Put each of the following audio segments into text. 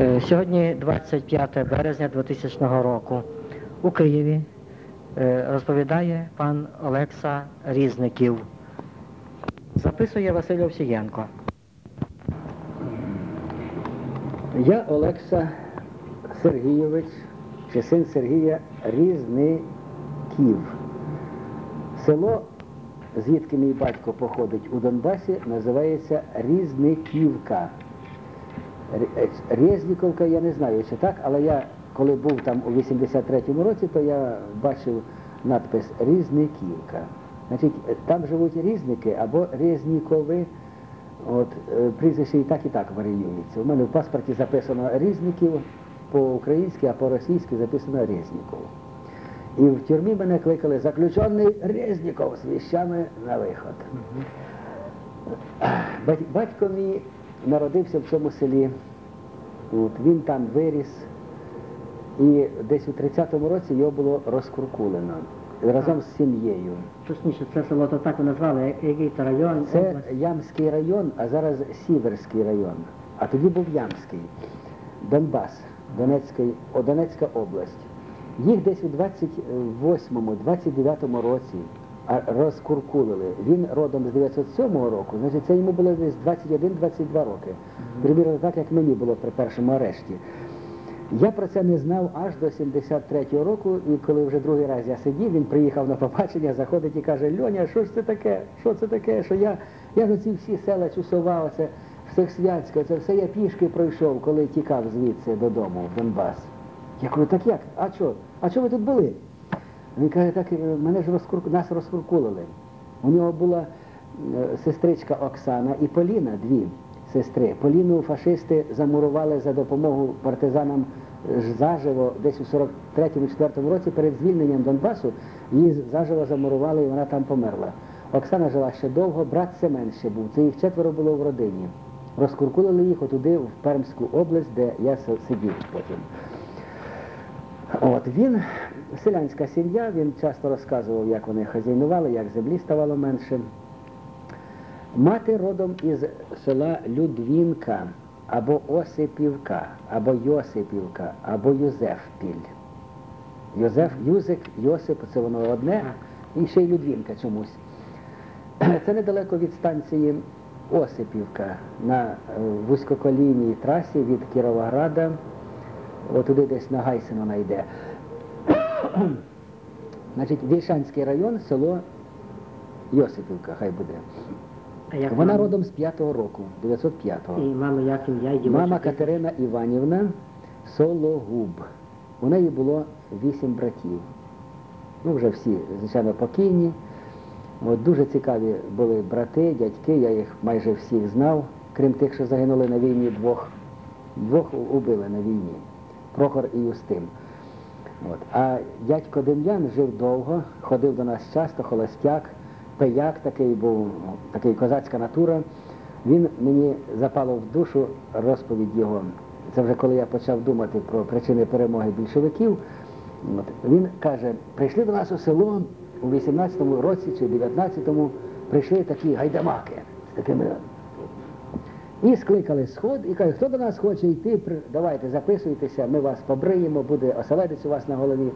Е, Сьогодні 25 березня 2000 року у Києві е, розповідає пан Олекса Різників. Записує Василь Овсієнко. Я Олекса Сергійович, чи син Сергія Різників. Село, звідки мій батько походить у Донбасі, називається Різниківка. Е, Резніковка я не знаю, чи так, але я, коли був там у 83-му році, то я бачив надпис Різниківка. Значить, е, там живуть різники або Резнікови. От, е, прізвище і так, і так варіюється. У мене в паспорті записано Різників по-українськи, а по-російськи записано Резніков. І в тюрмі мене кликали заключений Резніков з віщами на виход. Батько мій народився в цьому селі. От, він там виріс. І десь у 30-му році його було розкуркулено разом з сім'єю. Точніше, це село то так назвали, який то район. Це область. Ямський район, а зараз Сіверський район. А тоді був Ямський, Донбас, Донецький, Донецька область. Їх десь у 28-29 році розкуркулили. Він родом з 907 року, значить це йому було десь 21-22 роки. Примірно так, як мені було при першому арешті. Я про це не знав аж до 73-го року, і коли вже другий раз я сидів, він приїхав на побачення, заходить і каже, Льоня, що ж це таке? Що це таке? Що я, я ж ці всі села Чусова, оце Всехсвятське, це все я пішки пройшов, коли тікав звідси додому в Донбас. Я кажу, так як? А що? А що ви тут були? Він каже, так е, мене ж розкур... нас розкуркулили. У нього була е, сестричка Оксана і Поліна, дві сестри. Поліну фашисти замурували за допомогою партизанам е, заживо десь у 43-4 році перед звільненням Донбасу. Її заживо замурували і вона там померла. Оксана жила ще довго, брат Семен ще був. Це їх четверо було в родині. Розкуркулили їх отуди, в Пермську область, де я сидів потім. От він, селянська сім'я, він часто розказував, як вони хазяйнували, як землі ставало менше. Мати родом із села Людвінка, або Осипівка, або Йосипівка, або Юзефпіль. Йозеф, Юзик, Йосип, це воно одне, і ще й Людвінка чомусь. Це недалеко від станції Осипівка на е, вузькоколійній трасі від Кіровограда, отуди десь на Гайсина йде. Значить, Вільшанський район, село Йосипівка, хай буде. А як Вона мама? родом з 5-го року, 905-го. І мама, як ім'я, і Мама Катерина Іванівна Сологуб. У неї було вісім братів. Ну, вже всі, звичайно, покійні. От, дуже цікаві були брати, дядьки, я їх майже всіх знав, крім тих, що загинули на війні двох. Двох убили на війні. Прохор і Юстин. От. А дядько Дем'ян жив довго, ходив до нас часто, холостяк, пияк такий був, такий козацька натура. Він мені запало в душу розповідь його. Це вже коли я почав думати про причини перемоги більшовиків. От. Він каже, прийшли до нас у село у 18-му році чи 19-му, прийшли такі гайдамаки з такими і скликали сход і кажуть, хто до нас хоче йти, давайте записуйтеся, ми вас побриємо, буде оселедець у вас на голові.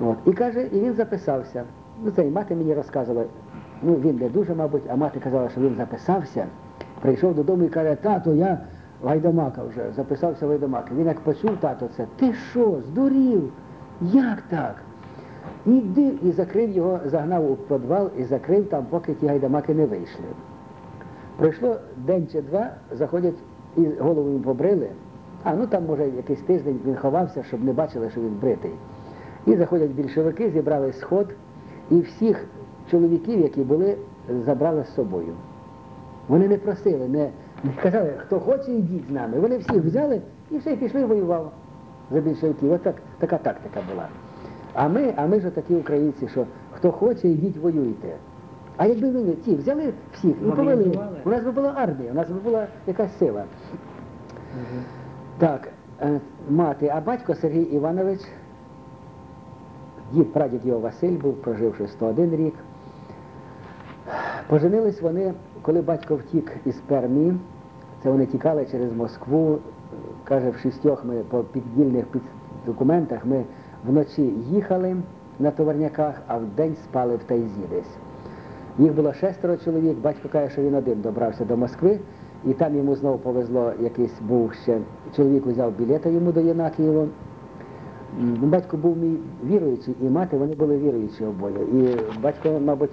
От. І каже, і він записався. Ну це і мати мені розказувала, ну він не дуже, мабуть, а мати казала, що він записався, прийшов додому і каже, тато, я гайдамака вже, записався в гайдамаки. Він як почув тато це, ти що, здурів? Як так? Іди і закрив його, загнав у підвал і закрив там, поки ті гайдамаки не вийшли. Пройшло день чи два, заходять і голову їм побрили. А ну там, може, якийсь тиждень він ховався, щоб не бачили, що він бритий. І заходять більшовики, зібрали сход, і всіх чоловіків, які були, забрали з собою. Вони не просили, не, не казали, хто хоче, йдіть з нами. Вони всіх взяли і все, і пішли воював за більшовиків. Ось так, така тактика була. А ми, а ми ж такі українці, що хто хоче, йдіть воюйте. А якби ви ті взяли всіх і повели, у нас би була армія, у нас би була якась сила. Так, е, мати, а батько Сергій Іванович, дід, прадід його Василь був, проживши 101 рік. Поженились вони, коли батько втік із Пермі, це вони тікали через Москву каже, в шістьох ми по піддільних документах ми вночі їхали на товарняках, а вдень спали в тайзі десь. Їх було шестеро чоловік, батько каже, що він один добрався до Москви, і там йому знову повезло, якийсь був ще чоловік узяв білета йому до Єнакієва. Батько був мій віруючий, і мати вони були віруючі обоє. І батько, мабуть,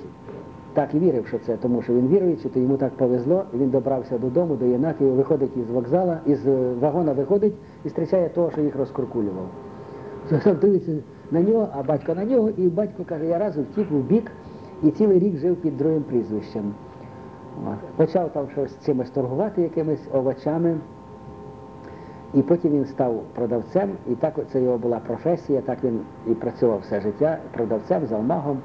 так і вірив, що це, тому що він віруючий, то йому так повезло, він добрався додому, до Єнакієва, виходить із вокзала, із е, вагона виходить і зустрічає того, що їх розкуркулював. Дивиться на нього, а батько на нього, і батько каже, я разу втік в бік і цілий рік жив під другим прізвищем. Почав там щось чимось торгувати, якимись овочами. І потім він став продавцем, і так це його була професія, так він і працював все життя продавцем, залмагом.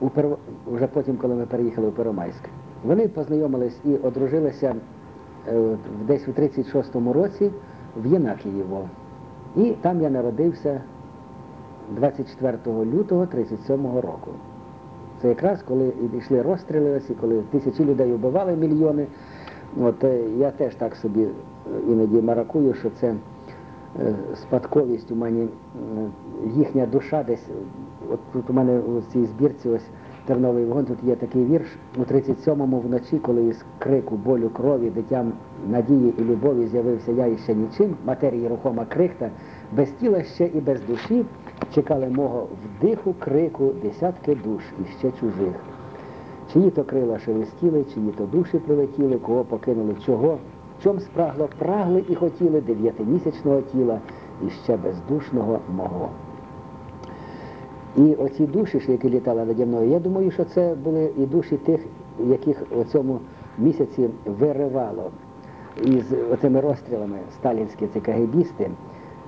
У Перво- Вже потім, коли ми переїхали у Первомайськ. Вони познайомились і одружилися е, десь у 36-му році в Єнакієво. І там я народився 24 лютого 37-го року. Це якраз коли йшли розстріли, коли тисячі людей вбивали мільйони. От е, я теж так собі е, іноді маракую, що це е, спадковість у мене, їхня душа десь. От тут у мене у цій збірці ось Терновий вогонь, тут є такий вірш у 37-му вночі, коли із крику, болю, крові, дитям надії і любові з'явився я і ще нічим, матерії рухома крихта, без тіла ще і без душі, чекали мого вдиху, крику десятки душ і ще чужих. Чиї то крила шелестіли, чиї то душі прилетіли, кого покинули чого, чом спрагло, прагли і хотіли дев'ятимісячного тіла і ще бездушного мого. І оці душі, які літали наді мною, я думаю, що це були і душі тих, яких у цьому місяці виривало із оцими розстрілами сталінські ці кагебісти.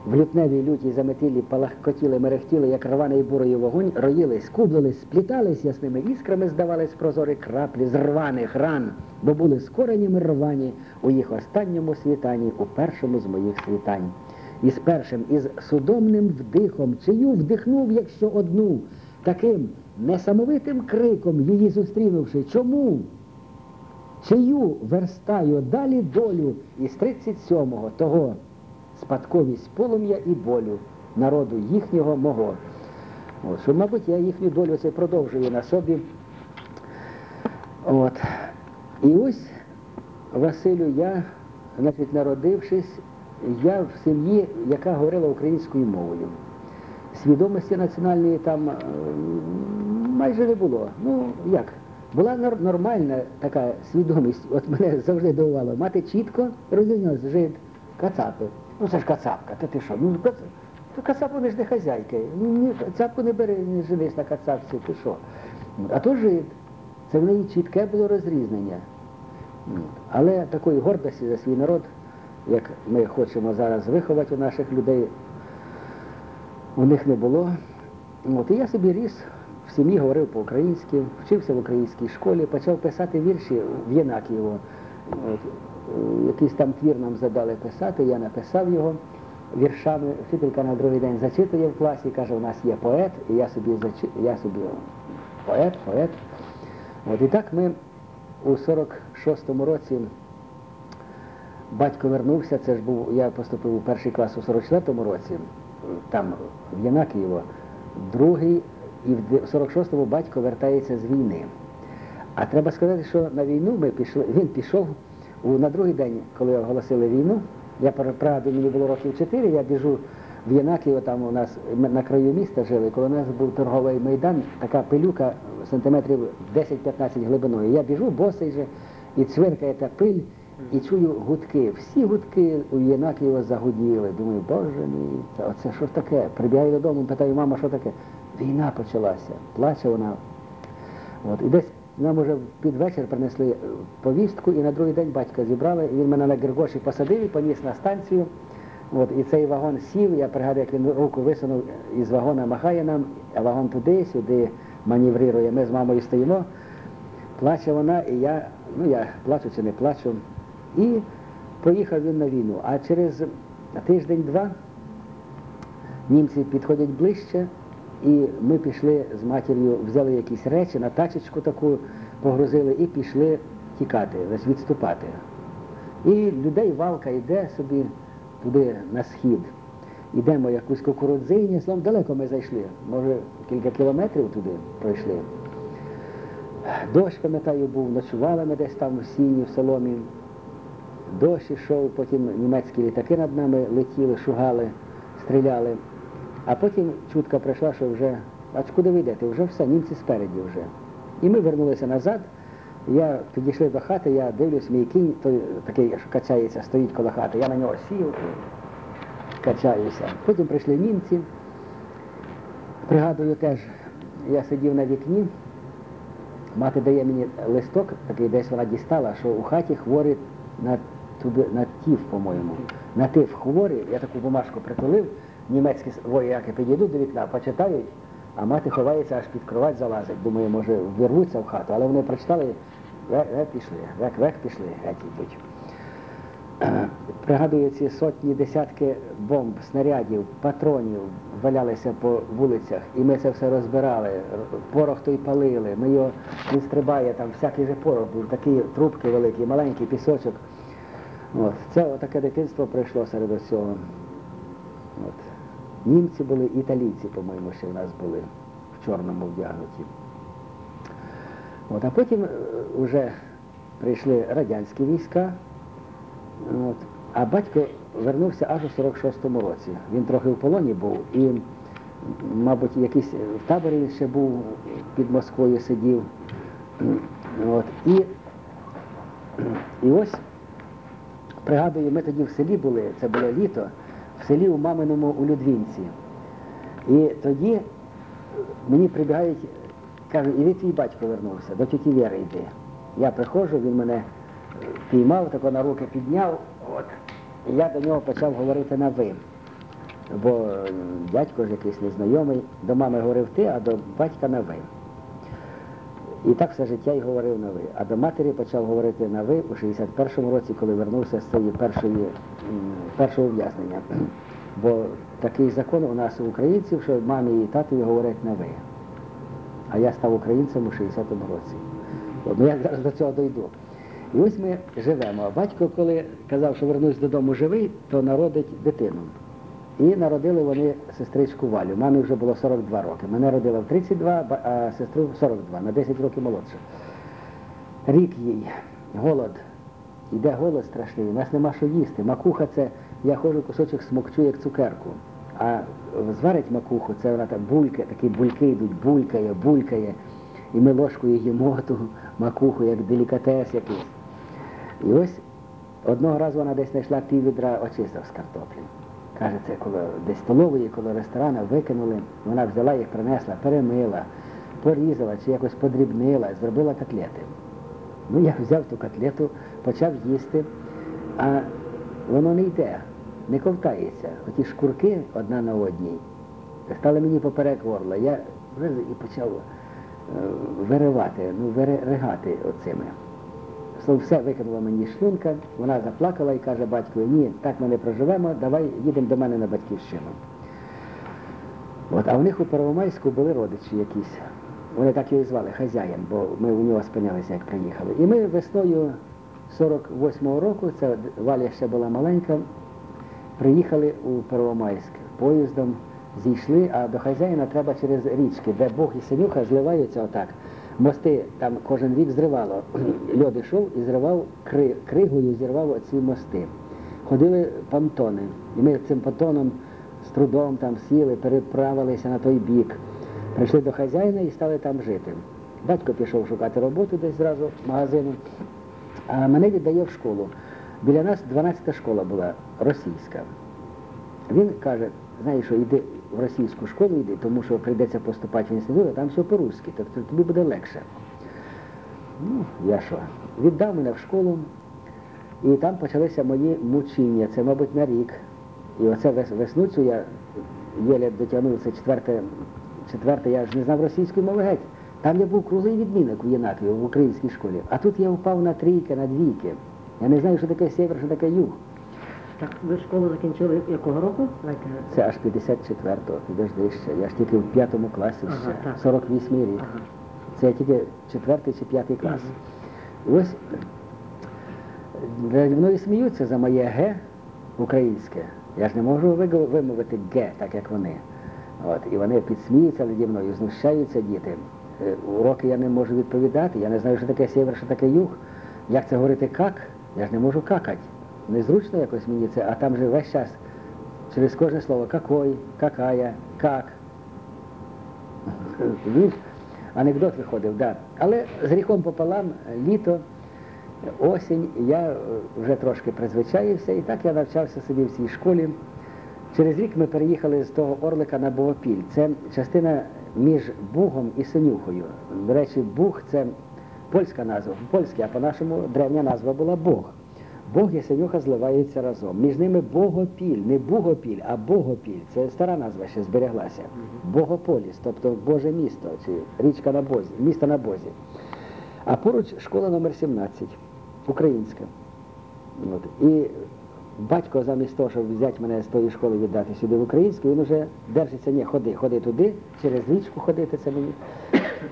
В лютневій лютій заметілі палахкотіли, мерехтіли, як рваний бурою вогонь, роїлись, кублились, сплітались ясними іскрами, здавались прозорі краплі з рваних ран, бо були скоренями рвані у їх останньому світанні, у першому з моїх світань. І з першим, із судомним вдихом, чию вдихнув, якщо одну, таким несамовитим криком її зустрінувши. Чому? Чию верстаю далі долю із 37-го того спадковість полум'я і болю народу їхнього мого. От, що, мабуть, я їхню долю це продовжую на собі. От. І ось, Василю, я, значить, народившись, я в сім'ї, яка говорила українською мовою. Свідомості національної там е, майже не було. Ну, як? Була нормальна така свідомість, от мене завжди дивувало. Мати чітко розрізнялася жид, кацапи. Ну це ж кацапка, та ти що? Ну, кац... кацап вони ж не хазяйки. Ну, ні, цапку не бери, не женись на кацапці, ти що? А то жид. Це в неї чітке було розрізнення. Але такої гордості за свій народ, як ми хочемо зараз виховати у наших людей, у них не було. От, і я собі ріс, в сім'ї говорив по-українськи, вчився в українській школі, почав писати вірші в Єнакієво. Е, якийсь там твір нам задали писати, я написав його віршами. Вчителька на другий день зачитує в класі, каже, у нас є поет, і я собі зачи... я собі поет, поет. От, і так ми у 46-му році батько вернувся, це ж був, я поступив у перший клас у 44-му році, там в Єнакієво, другий, і в де- 46-му батько вертається з війни. А треба сказати, що на війну ми пішли, він пішов на другий день, коли оголосили війну. Я пригадую, мені було років 4, я біжу в Єнаківо, там у нас на краю міста жили, коли у нас був торговий майдан, така пилюка сантиметрів 10-15 глибиною. Я біжу, босий же, і цвиркає та пиль, і чую гудки. Всі гудки у Єнакієво загуділи. Думаю, боже мій, це, оце що ж таке? Прибігаю додому, питаю, мама, що таке? Війна почалася. Плаче вона. От, і десь нам уже під вечір принесли е, повістку, і на другий день батька зібрали, він мене на Гергоші посадив і поніс на станцію. От, і цей вагон сів, я пригадую, як він руку висунув із вагона, махає нам, а вагон туди, сюди маневрує. Ми з мамою стоїмо, плаче вона, і я, ну я плачу чи не плачу. І поїхав він на війну. А через тиждень-два німці підходять ближче, і ми пішли з матір'ю, взяли якісь речі на тачечку таку, погрузили і пішли тікати, відступати. І людей валка йде собі туди на схід. Йдемо якусь кукурудзині, словом, далеко ми зайшли. Може, кілька кілометрів туди пройшли. Дощ, пам'ятаю, був, ночували ми десь там в сіні, в соломі. Дощ ішов, потім німецькі літаки над нами летіли, шугали, стріляли. А потім чутка прийшла, що вже, а куди ви йдете? Вже все, німці спереді вже. І ми вернулися назад. Я підійшли до хати, я дивлюсь, мій кінь, той такий, що качається, стоїть коло хати. Я на нього сів, качаюся. Потім прийшли німці. Пригадую теж, я сидів на вікні, мати дає мені листок, такий десь вона дістала, що у хаті хворий на, на тиф, по-моєму. На тиф хворий, я таку бумажку притулив, німецькі вояки підійдуть до вікна, почитають, а мати ховається, аж під кровать залазить. Думаю, може, вирвуться в хату, але вони прочитали, век, пішли, век, век пішли, геть йдуть. Пригадую ці сотні, десятки бомб, снарядів, патронів валялися по вулицях, і ми це все розбирали. Порох той палили, ми його він стрибає, там всякий же порох був, такі трубки великі, маленький пісочок. От. Це таке дитинство пройшло серед усього. От. Німці були, італійці, по-моєму, ще в нас були в чорному вдягнуті. От, а потім е, вже прийшли радянські війська. От. А батько вернувся аж у 46-му році. Він трохи в полоні був і, мабуть, якийсь в таборі він ще був під Москвою сидів. От. І, і ось, пригадую, ми тоді в селі були, це було літо, в селі у маминому у Людвінці. І тоді мені прибігають, кажуть, іди твій батько вернувся, до тіті Віри йди. Я приходжу, він мене піймав, тако на руки підняв, от. І я до нього почав говорити на ви. Бо е, дядько ж якийсь незнайомий, до мами говорив ти, а до батька на ви. І так все життя й говорив на ви. А до матері почав говорити на ви у 61-му році, коли вернувся з цієї першої, першого ув'язнення. Бо такий закон у нас у українців, що мамі і татові говорять на ви. А я став українцем у 60-му році. Ну я зараз до цього дойду. І ось ми живемо. А батько, коли казав, що вернусь додому живий, то народить дитину. І народили вони сестричку Валю. Мамі вже було 42 роки. Мене родила в 32, а сестру в 42, на 10 років молодше. Рік їй, голод. Іде голод страшний, у нас нема що їсти. Макуха це, я ходжу кусочок смокчу, як цукерку. А зварить макуху, це вона так булька, такі бульки йдуть, булькає, булькає. І ми ложкою їмо ту макуху, як делікатес якийсь. І ось одного разу вона десь знайшла пів відра очисток з картоплі. Каже, це коло десь столової, коло ресторана викинули. Вона взяла їх, принесла, перемила, порізала чи якось подрібнила, зробила котлети. Ну, я взяв ту котлету, почав їсти, а воно не йде, не ковтається. Оті шкурки одна на одній стали мені поперек горла. Я і почав е, виривати, ну, вири- ригати оцими. Все викинула мені шлунка, вона заплакала і каже батькові, ні, так ми не проживемо, давай їдемо до мене на батьківщину. От, а в них у Первомайську були родичі якісь. Вони так його звали, хазяїн, бо ми у нього спинялися, як приїхали. І ми весною 48-го року, це Валя ще була маленька, приїхали у Первомайськ поїздом, зійшли, а до хазяїна треба через річки, де Бог і синюха зливаються отак. Мости там кожен рік зривало. Льод йшов і зривав кри, кригою, зірвав оці мости. Ходили понтони. І ми цим понтоном з трудом там сіли, переправилися на той бік. Прийшли до хазяїна і стали там жити. Батько пішов шукати роботу десь зразу в магазину, а мене віддає в школу. Біля нас 12-та школа була російська. Він каже, знаєш, що йди в російську школу йди, тому що прийдеться поступати в інститут, а там все по-русски, тобто тобі буде легше. Ну, я що? Віддав мене в школу, і там почалися мої мучіння. Це, мабуть, на рік. І оце вес- весну цю я єле дотягнув, це четверте, четверте, я ж не знав російської мови геть. Там я був круглий відмінник у Єнакові, в українській школі. А тут я впав на трійки, на двійки. Я не знаю, що таке север, що таке юг. Так ви школу закінчили якого року? Це аж 54-го, підожди ще. Я ж тільки в п'ятому класі Ага, ще, так. 48 рік. Ага. Це тільки четвертий чи п'ятий клас. І ось мною сміються за моє Г українське. Я ж не можу вимовити Г, так як вони. От, і вони підсміються наді мною, знущаються діти. Е, Уроки я не можу відповідати, я не знаю, що таке сєвер, що таке юг. Як це говорити как? Я ж не можу какать. Незручно якось мені це, а там же весь час через кожне слово какой, какая, как. Анекдот виходив, да. Але з гріхом пополам, літо, осінь, я вже трошки призвичаївся, і так я навчався собі в цій школі. Через рік ми переїхали з того Орлика на Богопіль. Це частина між Бугом і Синюхою. До речі, Буг це польська назва, польська, а по-нашому древня назва була Бог. Бог і Синюха зливаються разом. Між ними Богопіль, не Бугопіль, а Богопіль. Це стара назва ще збереглася. Богополіс, тобто Боже місто, чи річка на Бозі, місто на Бозі. А поруч школа номер 17, українська. От. І батько замість того, щоб взяти мене з тої школи віддати сюди в українську, він вже держиться, ні, ходи, ходи туди, через річку ходити, це мені,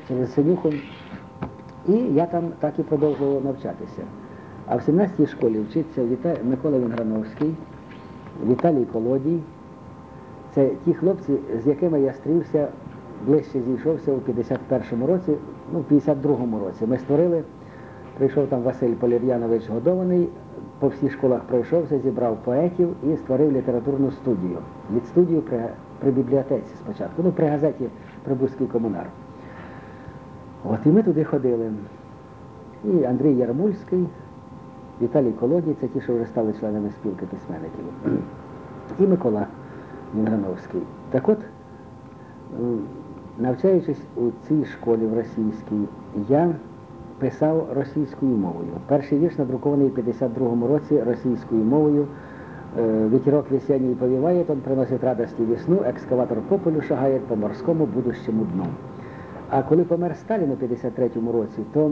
через синюху. І я там так і продовжував навчатися. А в 17-й школі вчиться. Микола Вінграновський, Віталій Колодій. Це ті хлопці, з якими я стрівся, ближче зійшовся у 51-му році, ну, в 52-му році. Ми створили, прийшов там Василь Полір'янович Годований, по всіх школах пройшовся, зібрав поетів і створив літературну студію. Від студію при, при бібліотеці спочатку, ну при газеті Прибузький комунар. От і ми туди ходили. І Андрій Ярмульський, Віталій Колодій, це ті, що вже стали членами спілки письменників. І Микола Мінгановський. Так от, навчаючись у цій школі в російській, я писав російською мовою. Перший вірш надрукований в 52-му році російською мовою. Е, Ветерок весенний повіває, он приносить радості весну, екскаватор по полю шагає по морському будущому дну. А коли помер Сталін у 53-му році, то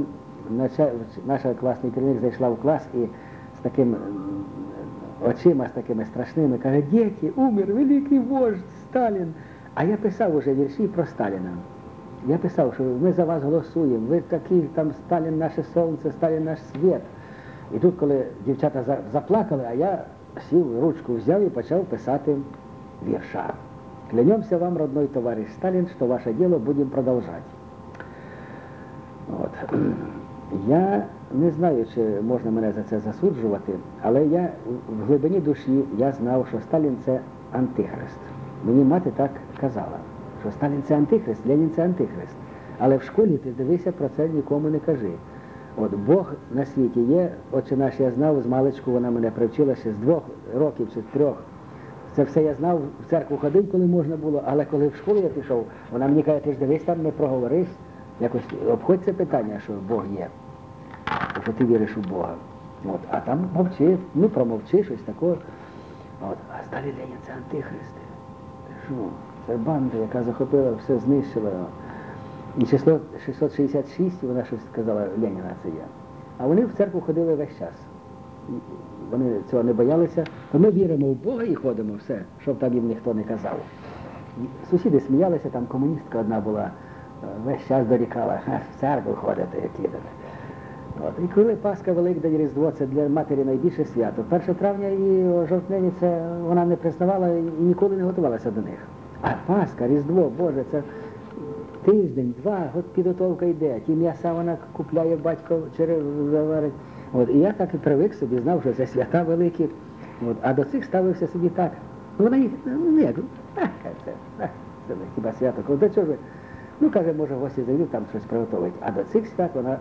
нача- наша класний керівник зайшла в клас і з таким очима, з такими страшними, каже, діти, умер великий вождь Сталін. А я писав уже вірші про Сталіна. Я писав, що ми за вас голосуємо, ви такі, там Сталін наше сонце, Сталін наш світ. І тут, коли дівчата заплакали, а я сів, ручку взяв і почав писати вірша. Клянемся вам, родной товарищ Сталин, что ваше дело будем продолжать. От. Я не знаю, чи можна мене за це засуджувати, але я в глибині душі я знав, що Сталін це антихрист. Мені мати так казала, що Сталін це антихрист, Ленін це антихрист. Але в школі ти дивися про це нікому не кажи. От Бог на світі є, отче наш я знав, з маличку вона мене привчила ще з двох років чи з трьох. Це все я знав, в церкву ходив, коли можна було, але коли в школу я пішов, вона мені каже, ти ж дивись там, не проговорись, якось обходь це питання, що Бог є, що ти віриш у Бога. От, а там мовчи, ну промовчи щось таке. От, а Сталін Ленін це антихристи. Що? Це банда, яка захопила, все знищила. І число 666, вона щось сказала, Леніна це я. А вони в церкву ходили весь час. Вони цього не боялися. То ми віримо в Бога і ходимо, все, щоб там їм ніхто не казав. Сусіди сміялися, там комуністка одна була, е, весь час дорікала, «Ха, в церкву ходите, які де. От. І коли Пасха, Великдень, Різдво, це для матері найбільше свято. 1 травня і жовтневі це вона не признавала і ніколи не готувалася до них. А Пасха, Різдво, Боже, це тиждень, два, от підготовка йде. Ті м'яса вона купляє батько через заварить. От, і я так і привик собі, знав, що це свята великі. От, а до цих ставився собі так. Ну, Вона їх, ну як, а, каже, це, а, це хіба свято. До чого? Ну, каже, може, гості зайдуть, там щось приготовить. А до цих свят вона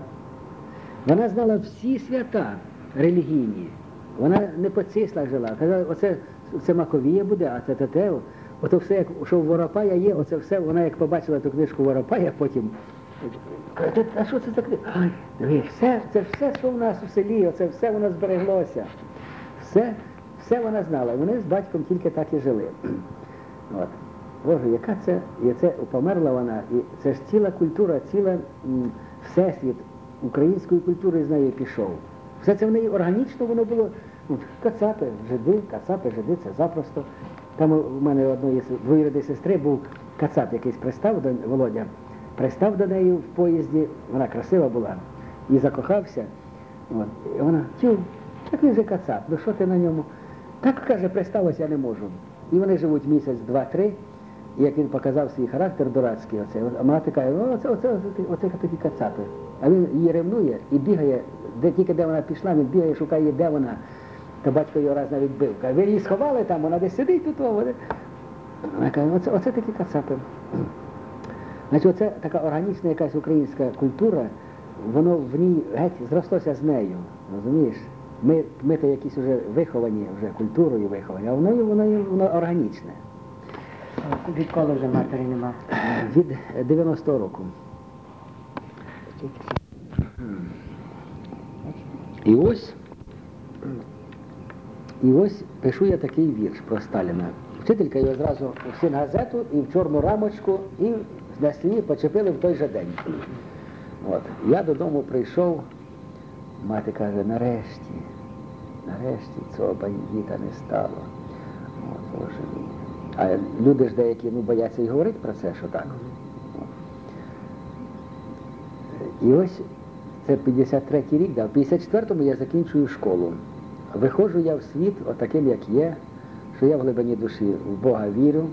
вона знала всі свята релігійні. Вона не по числах жила. Казала, оце це Маковія буде, а це те. Ото все, як що в Воропая є, оце все, вона як побачила ту книжку Воропая, потім. каже, А що це за книга? Ай, все, це все, що в нас у селі, оце все воно збереглося. Все, все вона знала. Вони з батьком тільки так і жили. От. Боже, яка це, і це померла вона, і це ж ціла культура, ціла всесвіт української культури з нею пішов. Все це в неї органічно воно було. Ну, кацапи, жиди, кацапи, жиди, це запросто. Там у мене одної двоюрідної сестри був кацап якийсь пристав до Володя, пристав до неї в поїзді, вона красива була, і закохався. От. І вона тю, Так він же кацап, ну що ти на ньому? Так каже, присталося, я не можу. І вони живуть місяць, два-три. І як він показав свій характер дурацький, оце, а мати каже, ну оце, оце, оце, оце такі кацапи. А він її ревнує і бігає, де тільки де вона пішла, він бігає, шукає, де вона. Та батько його раз навіть бив. Каже, ви її сховали там, вона десь сидить тут. Вона каже, оце, оце такі кацапи. Значить, оце така органічна якась українська культура, воно в ній геть зрослося з нею. Розумієш? Ми, ми то якісь вже виховані вже культурою виховані, а воно, воно, воно органічне. А Відколи вже матері нема? Від 90-го року. І ось, і ось пишу я такий вірш про Сталіна. Вчителька його зразу в сінгазету і в чорну рамочку, і на стіні почепили в той же день. От. Я додому прийшов, мати каже, нарешті, нарешті цього бандіта не стало. От, Боже мій. А люди ж деякі ну, бояться і говорити про це, що так. І ось це 53-й рік, да, в 54-му я закінчую школу. Виходжу я в світ отаким, як є, що я в глибині душі в Бога вірю,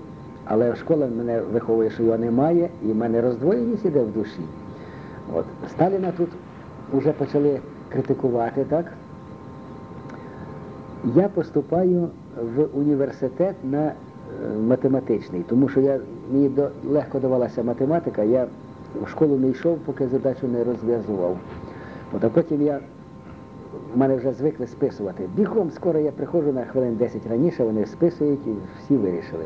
але школа мене виховує, що його немає, і в мене роздвоєність іде в душі. От. Сталіна тут вже почали критикувати, так? Я поступаю в університет на е, математичний, тому що я, мені до, легко давалася математика, я в школу не йшов, поки задачу не розв'язував. От, а потім я, в мене вже звикли списувати. Бігом скоро я приходжу на хвилин 10 раніше, вони списують і всі вирішили.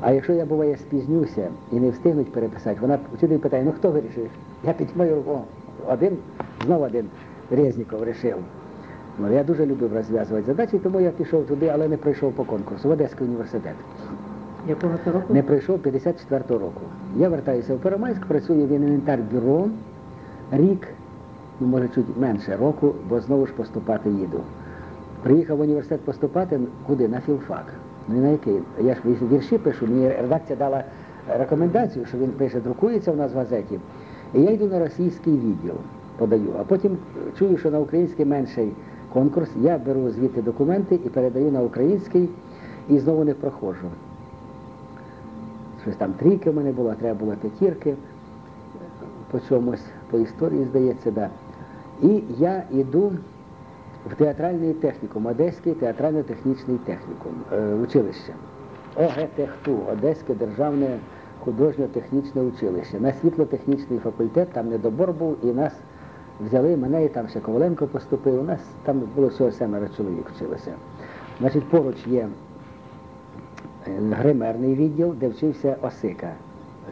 А якщо я буває спізнюся і не встигнуть переписати, вона вчитель питає, ну хто вирішив? Я піднімаю руку, один, знову один Резніков вирішив. Ну, я дуже любив розв'язувати задачі, тому я пішов туди, але не пройшов по конкурсу в Одеський університет. Якого це року? Не пройшов 54-го року. Я вертаюся в Первомайськ, працюю в інвентар-бюро рік, ну може чуть менше року, бо знову ж поступати їду. Приїхав в університет поступати куди? На філфак. Ну і на який? Я ж вірші пишу, мені редакція дала рекомендацію, що він пише, друкується в нас в газеті. І я йду на російський відділ, подаю, а потім чую, що на український менший конкурс, я беру звідти документи і передаю на український і знову не проходжу. Щось там трійки в мене було, треба було п'ятірки по чомусь, по історії, здається, да. І я йду в театральний технікум, Одеський театрально-технічний технікум, е, училище. ОГТХТУ, Одеське державне художньо-технічне училище. На світло-технічний факультет, там недобор був, і нас взяли, мене і там ще Коваленко поступив. У нас там було всього семеро чоловік вчилося. Значить, поруч є гримерний відділ, де вчився Осика.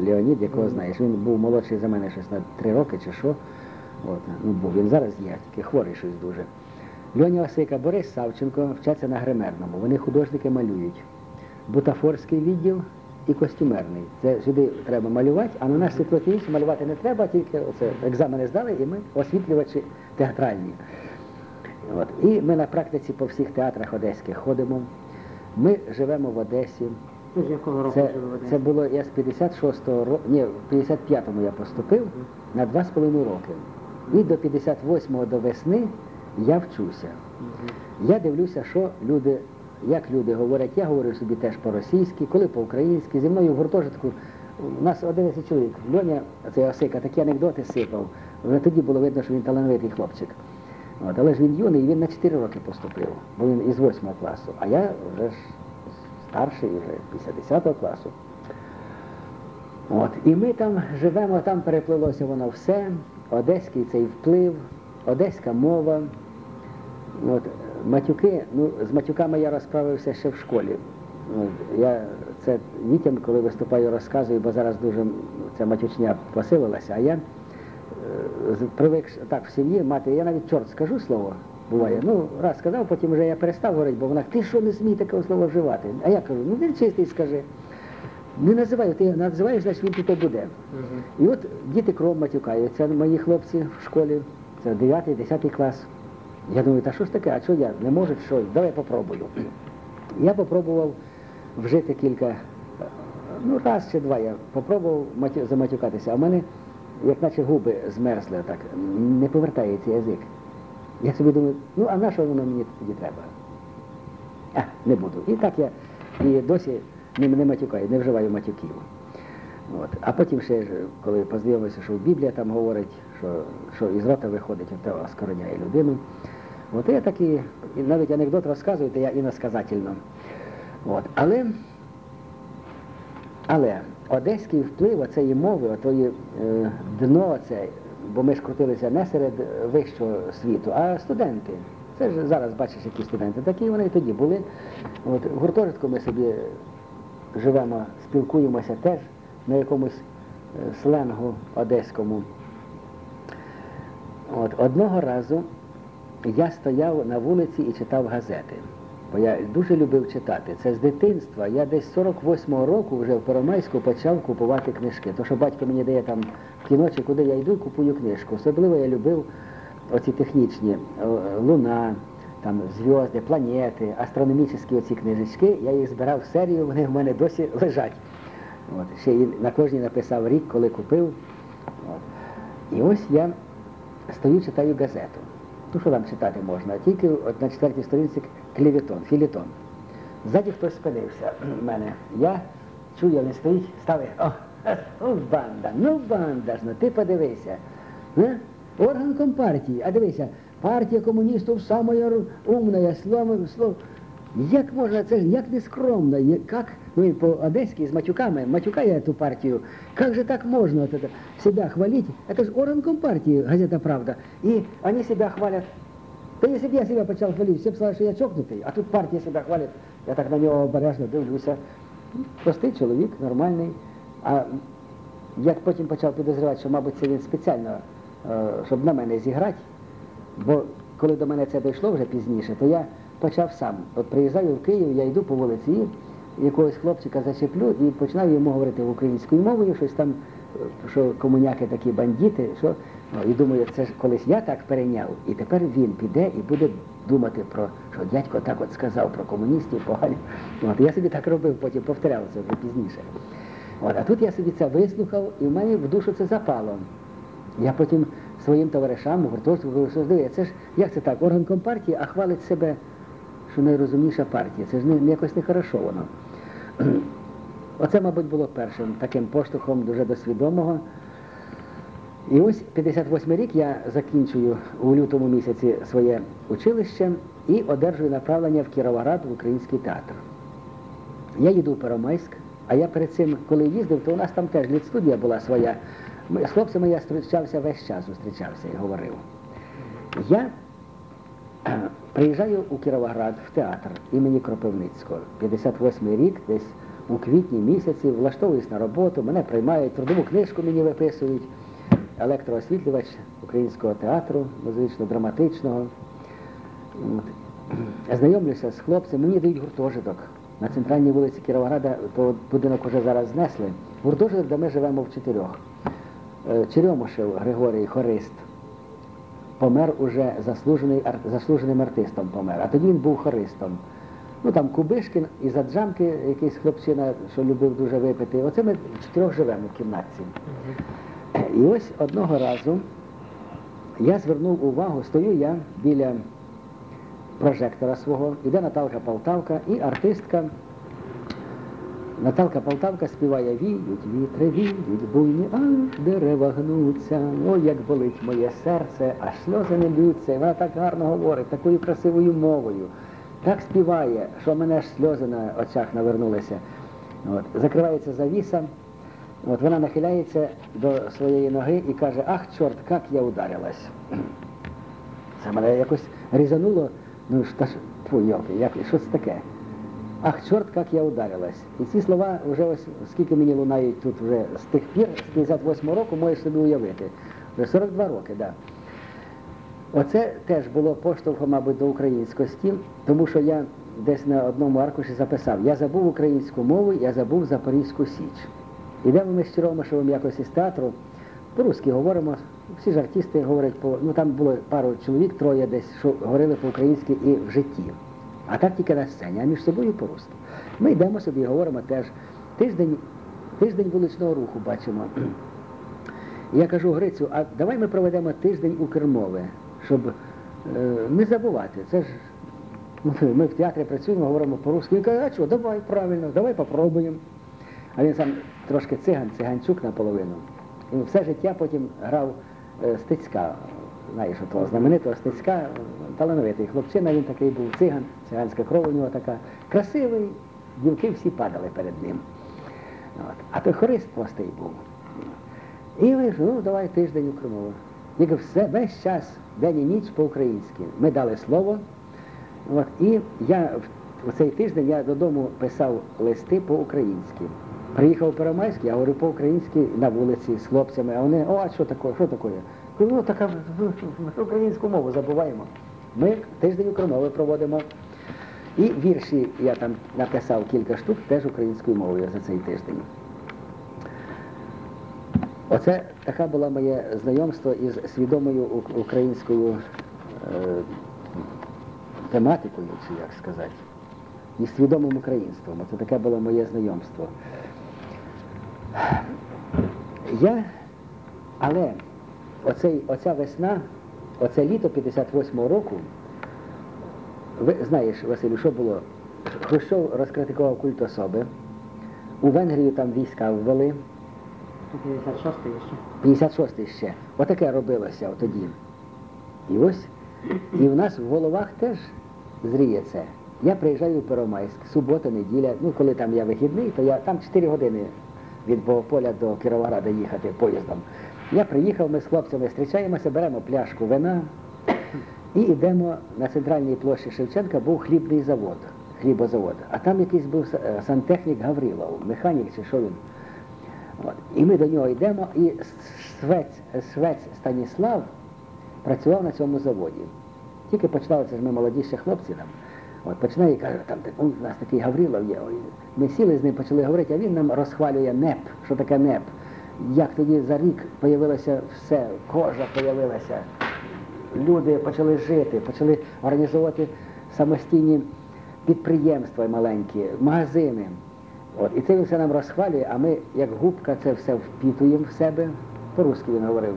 Леонід, якого знаєш, він був молодший за мене щось на три роки чи що. От, ну, був він зараз є, тільки хворий щось дуже. Льоня Осика, Борис Савченко вчаться на гримерному. Вони художники малюють. Бутафорський відділ і костюмерний. Це сюди треба малювати, а на нас світлотіч малювати не треба, тільки оце екзамени здали, і ми освітлювачі театральні. От. І ми на практиці по всіх театрах одеських ходимо. Ми живемо в Одесі. З якого року Це, жили в Одесі? це було я з 56-го року, ні, в 55-му я поступив на 2,5 роки. І до 58-го до весни я вчуся. Я дивлюся, що люди, як люди говорять, я говорю собі теж по-російськи, коли по-українськи, зі мною в гуртожитку. У нас 11 чоловік. Льоня, цей Осика, такі анекдоти сипав. Вже тоді було видно, що він талановитий хлопчик. От, але ж він юний, він на 4 роки поступив, бо він із 8 класу, а я вже ж старший, вже після 10 класу. От, і ми там живемо, там переплилося воно все, одеський цей вплив, одеська мова. От, матюки, ну, з матюками я розправився ще в школі. От, я це дітям, коли виступаю, розказую, бо зараз дуже ця матючня посилилася, а я привик так в сім'ї мати, я навіть чорт скажу слово, буває. Ну, раз сказав, потім вже я перестав говорити, бо вона, ти що не смій такого слова вживати? А я кажу, ну він чистий скажи. Не називаю, ти називаєш, значить він тут буде. І от діти кров матюкаються, мої хлопці в школі, це 9-10 клас. Я думаю, та що ж таке, а що я не можу, що, давай попробую. Я попробував вжити кілька, е, ну раз чи два я попробував матю- заматюкатися, а в мене, як наче губи змерзли, так, не повертається язик. Я собі думаю, ну а на що воно мені тоді треба? А, не буду. І так я і досі не, не матюкаю, не вживаю матюків. От. А потім ще, коли познайомився, що Біблія там говорить, що, що із рота виходить, те оскороняє людину. От я так і, і навіть анекдот розказую, то я іносказательно. От. Але, але одеський вплив оцеї мови, отої е, дно це, бо ми ж крутилися не серед вищого світу, а студенти. Це ж зараз бачиш, які студенти. Такі вони і тоді були. От, в гуртожитку ми собі живемо, спілкуємося теж на якомусь е, сленгу одеському. От, одного разу я стояв на вулиці і читав газети. Бо я дуже любив читати. Це з дитинства. Я десь 48-го року вже в Первомайську почав купувати книжки. То, що батько мені дає там в кіно чи куди я йду, купую книжку. Особливо я любив оці технічні е, луна, там зв'язки, планети, астрономічні оці книжечки. Я їх збирав в серію, вони в мене досі лежать. От, ще і на кожній написав рік, коли купив. От. І ось я стою, читаю газету. Ну, що там читати можна? Тільки от на четвертій сторінці клівітон, філітон. Ззаді хтось спинився в мене. Я чую, він стоїть, ставить. О, ну банда, ну банда ж, ну ти подивися. Не? Орган компартії. А дивися, партія комуністів самая умная, слово, слово. Як можна це, як не скромно, як, ну і по-одеськи з матюками, матюкає ту партію, как же так можно вот это, себя хвалить? Это же орган компартии, газета «Правда». И они себя хвалят. Да если бы я себя почал хвалить, все б сказали, що я чокнутий, а тут партія себе хвалить. Я так на нього обережно дивлюся. Простий чоловік, нормальний. А я потім почав підозрювати, що, мабуть, це він спеціально, щоб на мене зіграти. Бо коли до мене це дійшло вже пізніше, то я почав сам. От приїжджаю в Київ, я йду по вулиці, якогось хлопчика зачеплю і починаю йому говорити українською мовою, щось там, е, що комуняки такі бандити, що ну, і думаю, це ж колись я так перейняв, і тепер він піде і буде думати про що дядько так от сказав про комуністів, погані. От я собі так робив, потім повторяв це вже пізніше. От, а тут я собі це вислухав, і в мене в душу це запало. Я потім своїм товаришам гуртожитку говорю, це ж як це так, орган компартії, а хвалить себе, що найрозумніша партія. Це ж не, якось нехорошо воно. Оце, мабуть, було першим таким поштовхом дуже до свідомого. І ось 58 рік я закінчую у лютому місяці своє училище і одержую направлення в Кіровоград в український театр. Я їду в Первомайськ, а я перед цим, коли їздив, то у нас там теж літстудія була своя. З хлопцями я зустрічався весь час, зустрічався і говорив. Я е, приїжджаю у Кіровоград в театр імені Кропивницького. 58 рік, десь у квітні місяці, влаштовуюсь на роботу, мене приймають, трудову книжку мені виписують, електроосвітлювач українського театру, музично-драматичного. Знайомлюся з хлопцем, мені дають гуртожиток. На центральній вулиці Кіровограда, то будинок вже зараз знесли. Гуртожиток, де ми живемо в чотирьох. Е, Черемушев Григорій Хорист помер уже заслужений, заслуженим артистом помер, а тоді він був хористом. Ну там Кубишкін і Заджамки, якийсь хлопчина, що любив дуже випити. Оце ми чотирьох живемо в кімнатці. І ось одного разу я звернув увагу, стою я біля прожектора свого, іде Наталка Полтавка і артистка. Наталка Полтавка співає віють вітри, віють буйні, аж дерева гнуться. Ой, як болить моє серце, аж сльози не ллються. І вона так гарно говорить, такою красивою мовою. Так співає, що мене аж сльози на очах навернулися. От. Закривається завіса, от вона нахиляється до своєї ноги і каже, ах, чорт, як я ударилась. Це мене якось різануло, ну ж та ж, фу, йолки, як, що це таке? Ах, чорт, як я ударилась. І ці слова вже ось скільки мені лунають тут вже з тих пір, з 58 року, можеш собі уявити. Вже 42 роки, так. Да. Оце теж було поштовхом, мабуть, до українськості, тому що я десь на одному аркуші записав, я забув українську мову, я забув Запорізьку Січ. Ідемо ми з Черомишевим якось із театру, по-русски говоримо, всі ж артисти говорять по. Ну там було пару чоловік, троє десь, що говорили по-українськи і в житті. А так тільки на сцені, а між собою по-русски. Ми йдемо собі і говоримо теж. Тиждень, тиждень вуличного руху бачимо. Я кажу Грицю, а давай ми проведемо тиждень Укрмови, щоб е, не забувати. Це ж ну, ми в театрі працюємо, говоримо по-русски. Він каже, а що, давай, правильно, давай попробуємо. А він сам трошки циган, циганчук наполовину. І все життя потім грав е, Стецька. Знаєш, того знаменитого Стецька, талановитий хлопчина, він такий був циган, циганська кров у нього така. Красивий, дівки всі падали перед ним. От. А той хорист простий був. І вийшов, ну давай тиждень у Кримову. Тільки все, весь час, день і ніч по-українськи. Ми дали слово. От, і я в- цей тиждень я додому писав листи по-українськи. Приїхав у Первомайськ, я говорю по-українськи на вулиці з хлопцями, а вони, о, а що таке, що таке? Кажу, ну така українську мову забуваємо. Ми тиждень у Кримові проводимо. І вірші я там написав кілька штук теж українською мовою за цей тиждень. Оце таке було моє знайомство із свідомою українською е, тематикою, чи як сказати, і свідомим українством. Оце таке було моє знайомство. Я, але оцей, оця весна, оце літо 58-го року, ви знаєш, Василю, що було? Хрущов розкритикував культ особи. У Венгрію там війська ввели. 56-й ще. 56-й ще. Отаке робилося тоді. І ось, і в нас в головах теж зріє це. Я приїжджаю в Первомайськ, субота, неділя, ну коли там я вихідний, то я там 4 години від Богополя до Кіровограда їхати поїздом. Я приїхав, ми з хлопцями зустрічаємося, беремо пляшку вина і йдемо на центральній площі Шевченка, був хлібний завод, хлібозавод. А там якийсь був е, сантехнік Гаврилов, механік чи що він. І ми до нього йдемо, і швець, швець Станіслав працював на цьому заводі. Тільки починалося ж ми молоді ще хлопці там. От починає і каже, там у нас такий Гаврилов є. Ми сіли з ним, почали говорити, а він нам розхвалює НЕП. Що таке НЕП? Як тоді за рік появилося все, кожа появилася, люди почали жити, почали організовувати самостійні підприємства маленькі, магазини. От, і це він все нам розхвалює, а ми, як губка, це все впітуємо в себе. По-русски він говорив.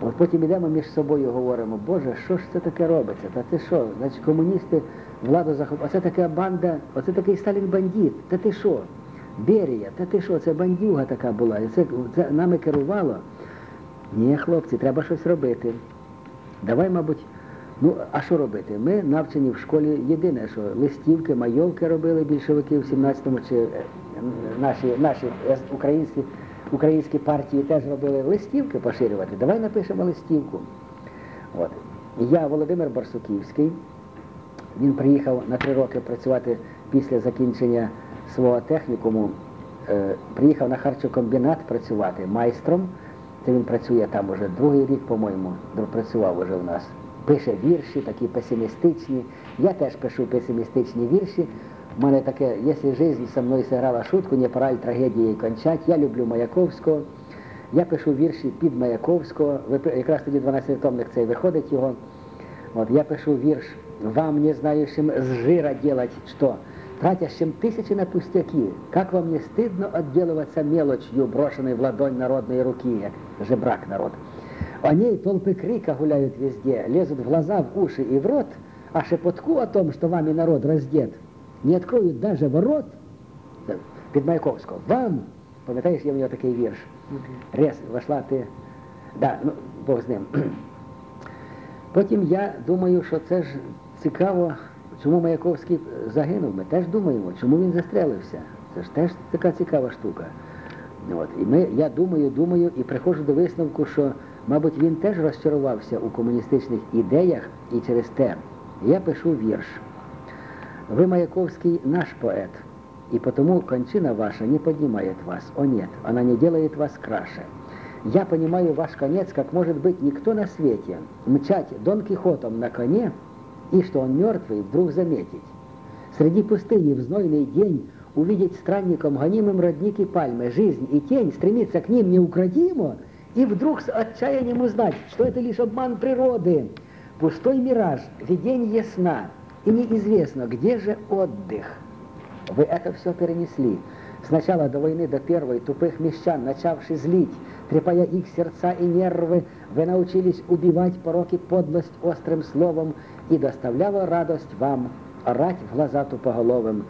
От потім йдемо між собою говоримо, Боже, що ж це таке робиться? Та ти що? Значить, комуністи владу захопили. Оце така банда, оце такий Сталін бандит. Та ти що? Берія, та ти що? Це бандюга така була. І це, це нами керувало. Ні, хлопці, треба щось робити. Давай, мабуть, ну а що робити? Ми навчені в школі єдине, що листівки, майовки робили більшовики в 17-му, чи е, наші, наші е, українські, українські партії теж робили листівки поширювати. Давай напишемо листівку. От. Я Володимир Барсуківський. Він приїхав на три роки працювати після закінчення свого технікуму. Е, приїхав на харчокомбінат працювати майстром. Це він працює там уже другий рік, по-моєму, працював уже у нас. Пише вірші, такі песимістичні. Я теж пишу песимістичні вірші. У мене таке, якщо життя со мною зіграла шутку, не пора й трагедії кончать. Я люблю Маяковського. Я пишу вірші під Маяковського. Ви- Якраз тоді 12-томник цей виходить його. Вот я пишу вірш «Вам, не знающим с жира делать что, тратящим тысячи на пустяки, как вам не стыдно отделываться мелочью, брошенной в ладонь народной руки, як жебрак народ. О ней толпы крика гуляют везде, лезут в глаза, в уши и в рот, а шепотку о том, что вами народ раздет, не откроют даже ворот. Під Маяковського. Вам, пам'ятаєш, є в нього такий вірш. Рез, вошла ти. Да, ну, Бог з ним. Потім я думаю, що це ж цікаво, чому Маяковський загинув. Ми теж думаємо, чому він застрелився. Це ж теж така цікава штука. От. І ми, я думаю, думаю і приходжу до висновку, що, мабуть, він теж розчарувався у комуністичних ідеях і через те я пишу вірш. Вы, Маяковский, наш поэт, и потому кончина ваша не поднимает вас. О нет, она не делает вас краше. Я понимаю ваш конец, как может быть никто на свете. Мчать Дон Кихотом на коне, и что он мертвый, вдруг заметить. Среди пустыни в знойный день увидеть странником гонимым родники пальмы, жизнь и тень, стремиться к ним неукротимо, и вдруг с отчаянием узнать, что это лишь обман природы, пустой мираж, видение сна, и неизвестно, где же отдых. Вы это все перенесли. сначала до войны, до первой, тупых мещан, начавши злить, трепая их сердца и нервы, вы научились убивать пороки подлость острым словом, и доставляло радость вам орать в глаза тупоголовым.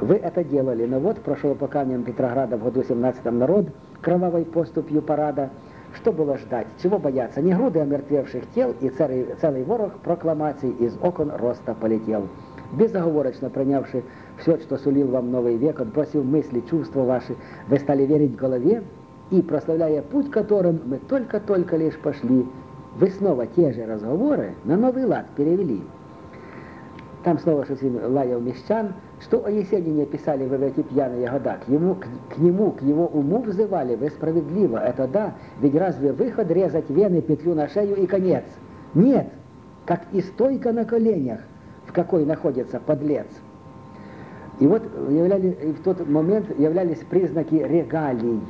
Вы это делали, но вот прошел по камням Петрограда в году 17 народ кровавой поступью парада. Что было ждать? Чего бояться? Не груды омертвевших тел и целый, целый ворох прокламаций из окон роста полетел. Безоговорочно принявши все, что сулил вам новый век, отбросив мысли, чувства ваши, вы стали верить голове, и, прославляя путь, которым мы только-только лишь пошли, вы снова те же разговоры на новый лад перевели. Там снова что лаял мещан, что о Есенине писали в эти пьяные года, к, ему, к, к нему, к его уму взывали, вы справедливо, это да, ведь разве выход резать вены, петлю на шею и конец? Нет, как и стойка на коленях, в какой находится подлец. И вот являли, в тот момент являлись признаки регалий.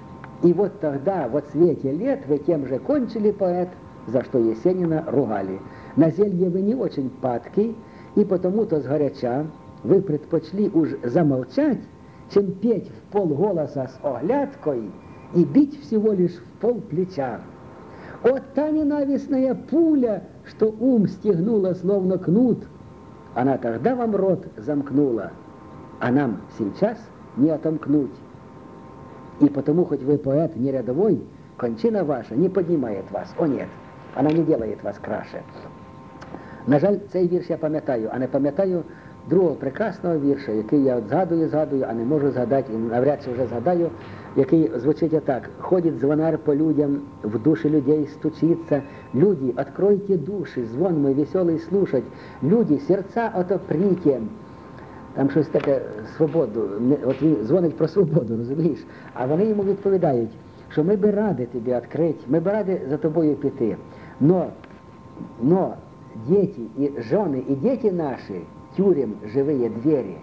И вот тогда, вот в свете лет, вы тем же кончили поэт, за что Есенина ругали. На зелье вы не очень падкий, и потому-то сгоряча вы предпочли уж замолчать, чем петь в полголоса с оглядкой и бить всего лишь в пол плеча. От та ненавистная пуля, что ум стегнула словно кнут, она тогда вам рот замкнула, а нам сейчас не отомкнуть. И потому, хоть вы поэт не рядовой, кончина ваша не поднимает вас. О нет, вона не делает вас краше. На жаль, цей вірш я пам'ятаю, а не пам'ятаю другого прекрасного вірша, який я от згадую, згадую, а не можу згадати, і навряд чи вже згадаю, який звучить отак. Ходить звонар по людям, в души людей стучится. Люди, откройте души, звон мой веселый слушать. Люди, сердца отоприте. Там щось таке свободу. От він дзвонить про свободу, розумієш? А вони йому відповідають, що ми би раді тобі відкрити, ми би раді за тобою піти. Но, но дети и жены, и дети наши тюрем живые двері.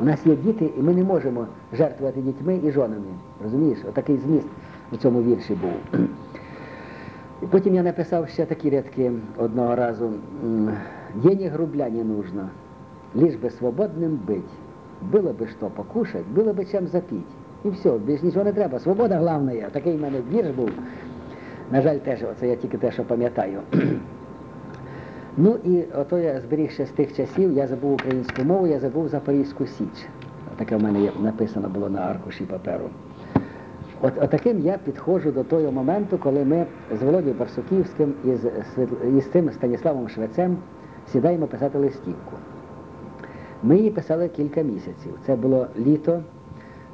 У нас є діти, і ми не можемо жертвувати дітьми і жонами. Розумієш? Отакий зміст у цьому вірші був. І потім я написав ще такі рядки одного разу. М, Денег рубля не нужно, лишь бы свободним быть. Было бы что покушать, было бы чем запить. І все, більш нічого не треба. Свобода головна. Такий в мене вірш був. На жаль, теж, оце я тільки те, що пам'ятаю. Ну і ото я зберіг ще з тих часів, я забув українську мову, я забув Запорізьку Січ. Таке в мене написано було на аркуші паперу. От, отаким я підходжу до того моменту, коли ми з Володією Барсуківським і з, і з цим Станіславом Швецем сідаємо писати листівку. Ми її писали кілька місяців. Це було літо.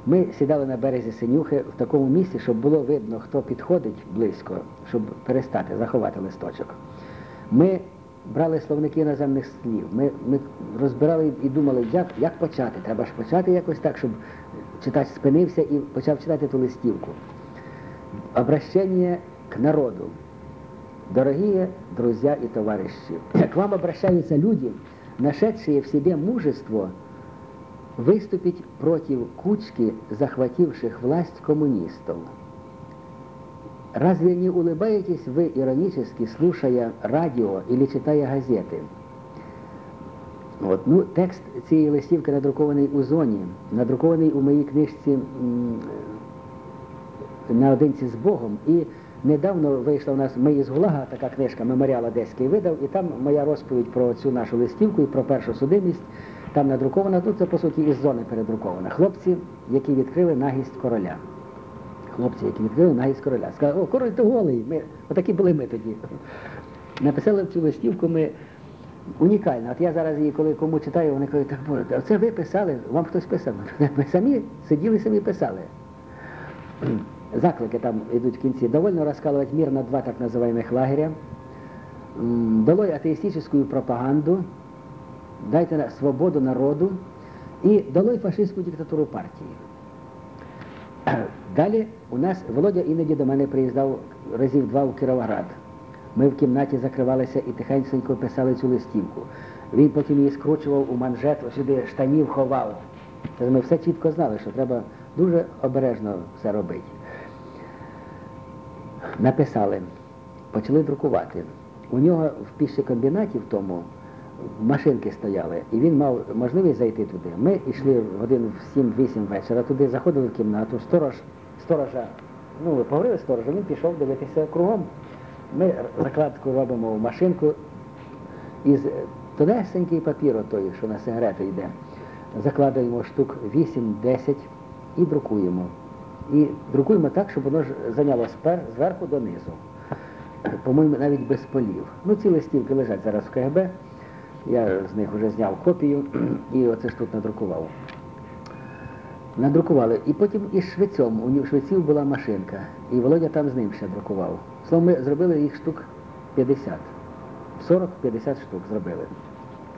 Ми сідали на березі Синюхи в такому місці, щоб було видно, хто підходить близько, щоб перестати, заховати листочок. Ми брали словники іноземних слів, ми, ми розбирали і думали, як, як почати. Треба ж почати якось так, щоб читач спинився і почав читати ту листівку. Обращение к народу. Дорогие друзья и товарищи, к вам обращаются люди, нашедшие в себе мужество выступить против кучки захвативших власть коммунистов. Разве не улыбаетесь вы иронически, слушая радио или читая газеты? От, ну, текст цієї листівки надрукований у зоні, надрукований у моїй книжці м, наодинці з Богом. І недавно вийшла у нас «Ми із Гулага, така книжка, меморіал Одеський видав, і там моя розповідь про цю нашу листівку і про першу судимість. Там надрукована, ну це по суті із зони передрукована. Хлопці, які відкрили нагість короля. Хлопці, які відкрили нагість короля. Сказали, о, король то голий. Ми, отакі були ми тоді. Написали цю листівку ми унікально. От я зараз її, коли кому читаю, вони кажуть, так боже, а це ви писали, вам хтось писав. Ми самі сиділи, самі писали. Заклики там йдуть в кінці. Довольно розкалувати мир на два так називаємих лагеря. Долой атеїстичну пропаганду, дайте свободу народу і долой фашистську диктатуру партії. Далі у нас Володя іноді до мене приїздав разів два у Кіровоград. Ми в кімнаті закривалися і тихенько писали цю листівку. Він потім її скручував у манжет, сюди штанів ховав. Тобто Ми все чітко знали, що треба дуже обережно все робити. Написали, почали друкувати. У нього в піщекомбінаті в тому машинки стояли, і він мав можливість зайти туди. Ми йшли годин в 7-8 вечора туди, заходили в кімнату, сторож, сторожа, ну ви поговорили з сторожем, він пішов дивитися кругом. Ми закладку робимо в машинку із тонесенький папір, той, що на сигарети йде, закладаємо штук 8-10 і друкуємо. І друкуємо так, щоб воно ж зайняло зверху донизу. По-моєму, навіть без полів. Ну, ці листівки лежать зараз в КГБ. Я з них вже зняв копію і оце ж тут надрукував. Надрукували. І потім із швецем. У швеців була машинка. І Володя там з ним ще друкував. Словом, ми зробили їх штук 50. 40-50 штук зробили.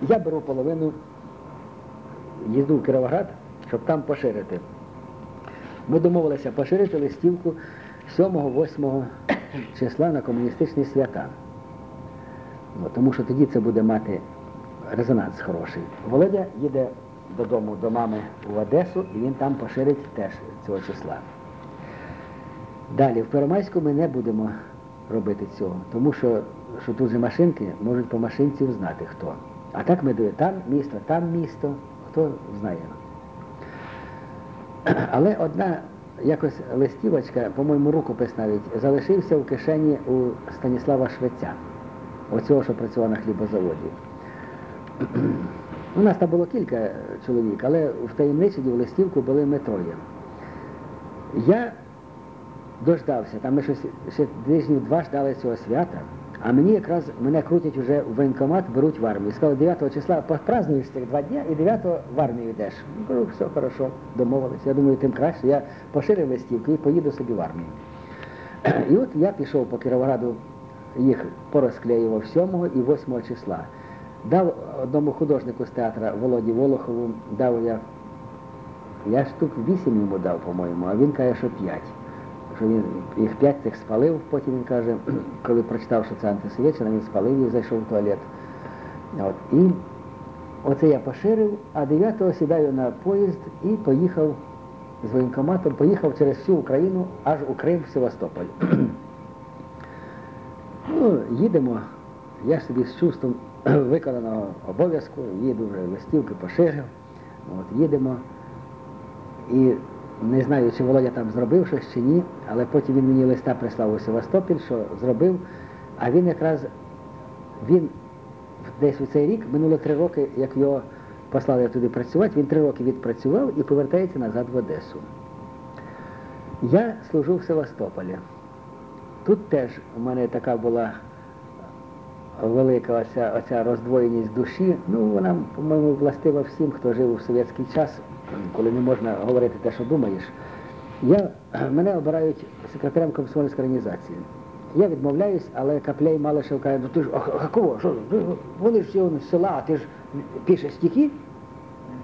Я беру половину, їзду в Кіровоград, щоб там поширити. Ми домовилися поширити листівку 7-8 числа на комуністичні свята. Тому що тоді це буде мати резонанс хороший. Володя їде додому до мами в Одесу і він там поширить теж цього числа. Далі, в Первомайську ми не будемо робити цього, тому що, тут же машинки можуть по машинці взнати хто. А так ми дивимо, там місто, там місто, хто знає. Але одна якось листівочка, по-моєму, рукопис навіть, залишився в кишені у Станіслава Швеця, оцього, що працював на хлібозаводі. У нас там було кілька чоловік, але в таємниченні в листівку були ми троє. Я дождався, там ми щось ще тижнів два ждали цього свята, а мені якраз мене крутять вже в воєнкомат, беруть в армію. Сказали, 9 числа празднуєш цих два дня і 9 в армію йдеш. Кажу, все хорошо, домовилися. Я думаю, тим краще. Я поширив листівку і поїду собі в армію. І от я пішов по Кіровограду, їх порозклеював 7 і 8 числа. Дав одному художнику з театра Володі Волохову, дав я, я штук 8 йому дав, по-моєму, а він каже, що 5. Що він їх 5 тих спалив, потім він каже, коли прочитав, що це антисовєтчина, він спалив і зайшов в туалет. От. І оце я поширив, а 9-го сідаю на поїзд і поїхав з воєнкоматом, поїхав через всю Україну, аж у Крим, в Севастополь. Ну, їдемо. Я собі з чувством виконаного обов'язку, їду вже листівки поширив. От, їдемо. І не знаю, чи Володя там зробив щось чи ні, але потім він мені листа прислав у Севастопіль, що зробив. А він якраз він десь у цей рік, минуло три роки, як його послали туди працювати, він три роки відпрацював і повертається назад в Одесу. Я служу в Севастополі. Тут теж у мене така була велика оця, оця роздвоєність душі. Ну, вона, по-моєму, властива всім, хто жив у совєтський час, коли не можна говорити те, що думаєш. Я, мене обирають секретарем комсомольської організації. Я відмовляюсь, але Каплей Малишев каже, ну ти ж, а, кого? Що? Ну, Вони ж з села, а ти ж пишеш стихи,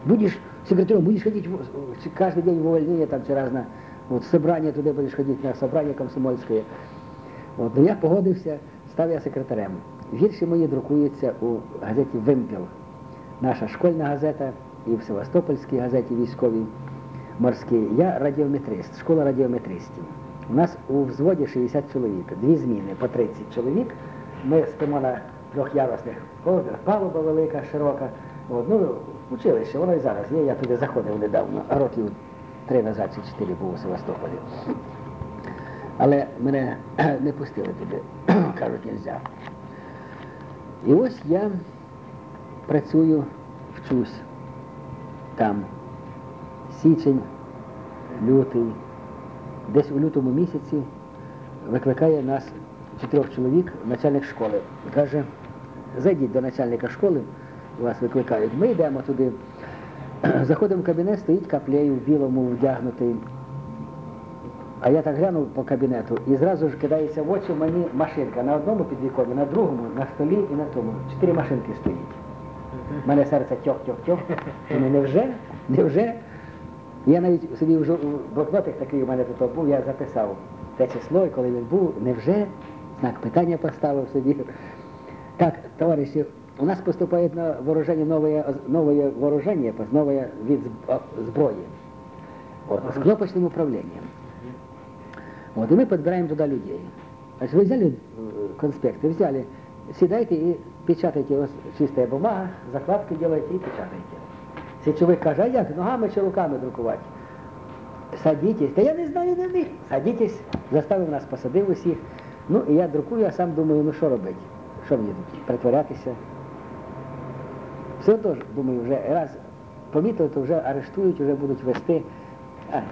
будеш секретарем, будеш ходити кожен день в увольнення там чи раз на от, собрання туди будеш ходити на собрання комсомольське. От, ну я погодився, став я секретарем. Вірші мої друкуються у газеті Вимпіл. Наша школьна газета і в Севастопольській газеті військовій морській. Я радіометрист, школа радіометристів. У нас у взводі 60 чоловік, дві зміни по 30 чоловік. Ми спимо на трьохярусних палубах, палуба велика, широка. От, ну, училище, воно і зараз є. Я туди заходив недавно, років три назад чи чотири був у Севастополі. Але мене не пустили туди, кажуть, нельзя. І ось я працюю, вчусь там. Січень, лютий. Десь у лютому місяці викликає нас чотирьох чоловік начальник школи. Каже, зайдіть до начальника школи, вас викликають. Ми йдемо туди. Заходимо в кабінет, стоїть каплею в білому вдягнутий. А я так глянув по кабінету і зразу ж кидається в очі мені машинка на одному підвіконні, на другому, на столі і на тому. Чотири машинки стоїть. У мене серце тьох-тьох-тьох. Невже? Невже? Я навіть собі в жо- блокнотик такий у мене тут був, я записав те число, і коли він був, невже? Знак питання поставив собі. Так, товариші, у нас поступает на вооружение новое, новое вооружение, новое вид зб- зброї. Вот, с кнопочным управлением. Вот, и мы подбираем туда людей. Значит, вы взяли э, конспекты, взяли, сідайте і печатайте, ось чистая бумага, закладки делайте і печатайте. Січовик каже, а як, ногами чи руками друкувати? Садітесь, та я не знаю, не вмію. Садітесь, заставив нас, посадив усіх. Ну і я друкую, а сам думаю, ну що робити? Що мені тут? Притворятися? Все одно ж, думаю, вже раз помітили, то вже арештують, вже будуть вести.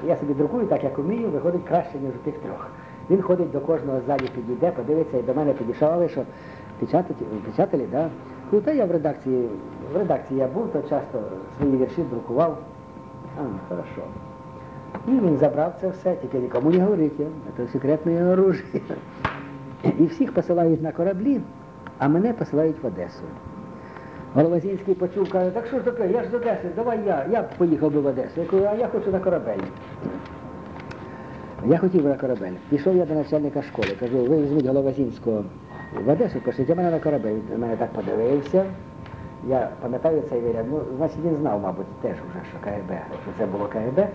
Я собі друкую так, як вмію, виходить краще, ніж у тих трьох. Він ходить до кожного ззаді підійде, подивиться, і до мене підійшли, що печатали, да? Ну, та я в редакції, в редакції я був, то часто свої вірші друкував. А, хорошо. І він забрав це все, тільки нікому не говорить, це секретне оружие. І всіх посилають на кораблі, а мене посилають в Одесу. Головазінський почув, каже, так що ж таке, я ж з Одеси, давай я, я поїхав би в Одесу. Я кажу, а я хочу на корабель. Я хотів би на корабель. Пішов я до начальника школи, кажу, ви візьміть Головазінського в Одесу, пошліть, а мене на корабель. Він мене так подивився. Я пам'ятаю цей варіант, ну, значить він знав, мабуть, теж вже, що КГБ, що це було КГБ.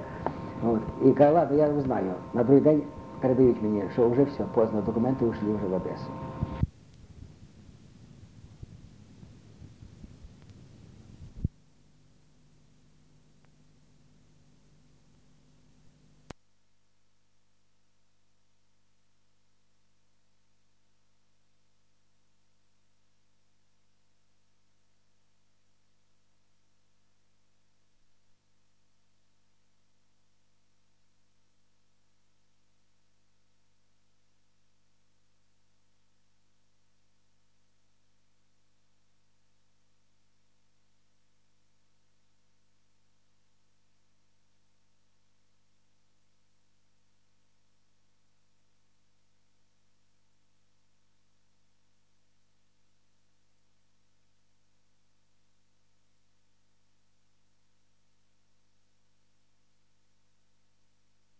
От. І каже, ладно, я знаю. На другий день передають мені, що вже все, поздно, документи ушли вже в Одесу.